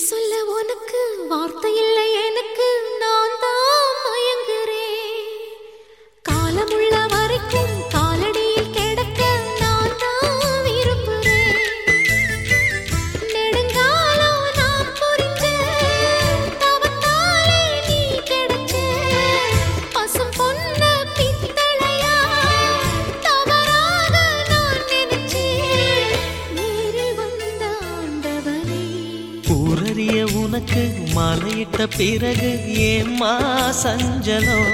சொல்ல உனக்கு வார்த்தை இல்லை ஊரறிய உனக்கு மாலையிட்ட பிறகு ஏம்மா சஞ்சலம்?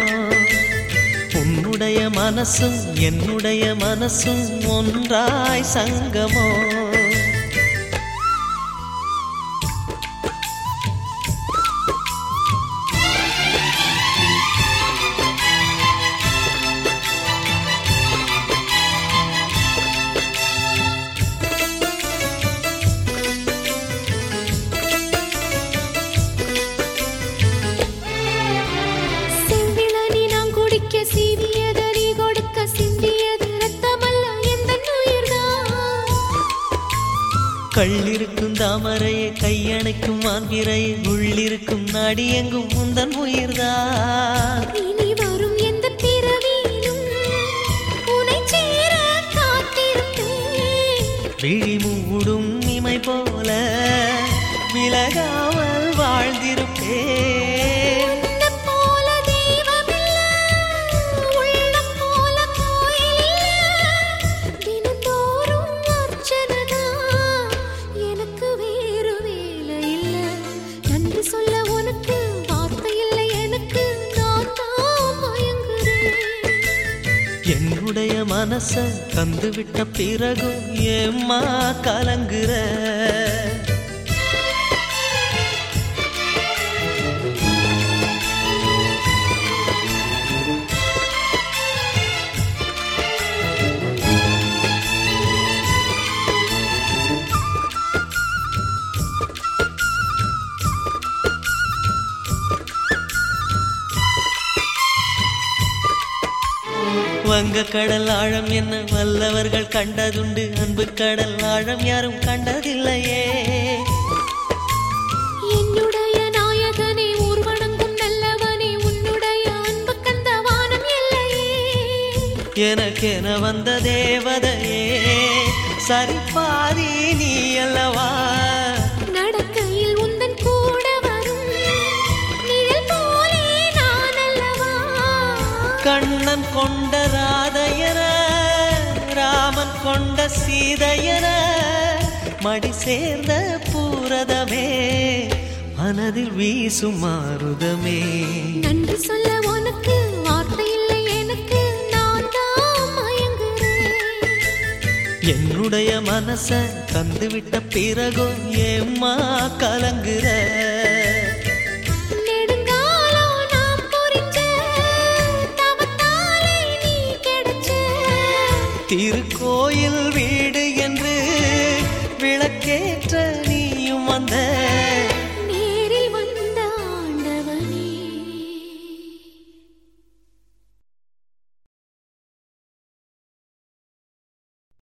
உன்னுடைய மனசும் என்னுடைய மனசும் ஒன்றாய் சங்கமோ கள்ளிருக்கும் தாமரையை கையணைக்கும் மான்பிரையை உள்ளிருக்கும் நாடி எங்கும் முந்தன் உயிர்தான். இனி வரும் எந்த பிறவியிலும் உனை சேர காத்திருப்பேன். விழி மூடும் இமை போல விலகாமல் வாழ்ந்திருப்பேன். என்னுடைய மனச தந்துவிட்ட பிறகும் ஏம்மா கலங்குற வங்க கடல் ஆழம் என்ன வல்லவர்கள் கண்டதுண்டு. அன்பு கடல் ஆழம் யாரும் கண்டதில்லையே. என்னுடைய நாயகனே ஊர்வணங்கும் நல்லவனே உன்னுடைய அன்பு கந்த வானம் எல்லையே எனக்கென வந்த தேவதையே சரிபாதி நீ அல்லவா? கண்ணன் கொண்ட ராதையர ராமன் கொண்ட சீதையர மடி சேர்ந்த பூரதமே மனதில் வீசும் மாறுதமே நன்றி சொல்ல உனக்கு வார்த்தை இல்லை எனக்கு நான் என்னுடைய மனச தந்துவிட்ட பிறகும் ஏம்மா கலங்குற? திருக்கோயில் வீடு என்று விளக்கேற்ற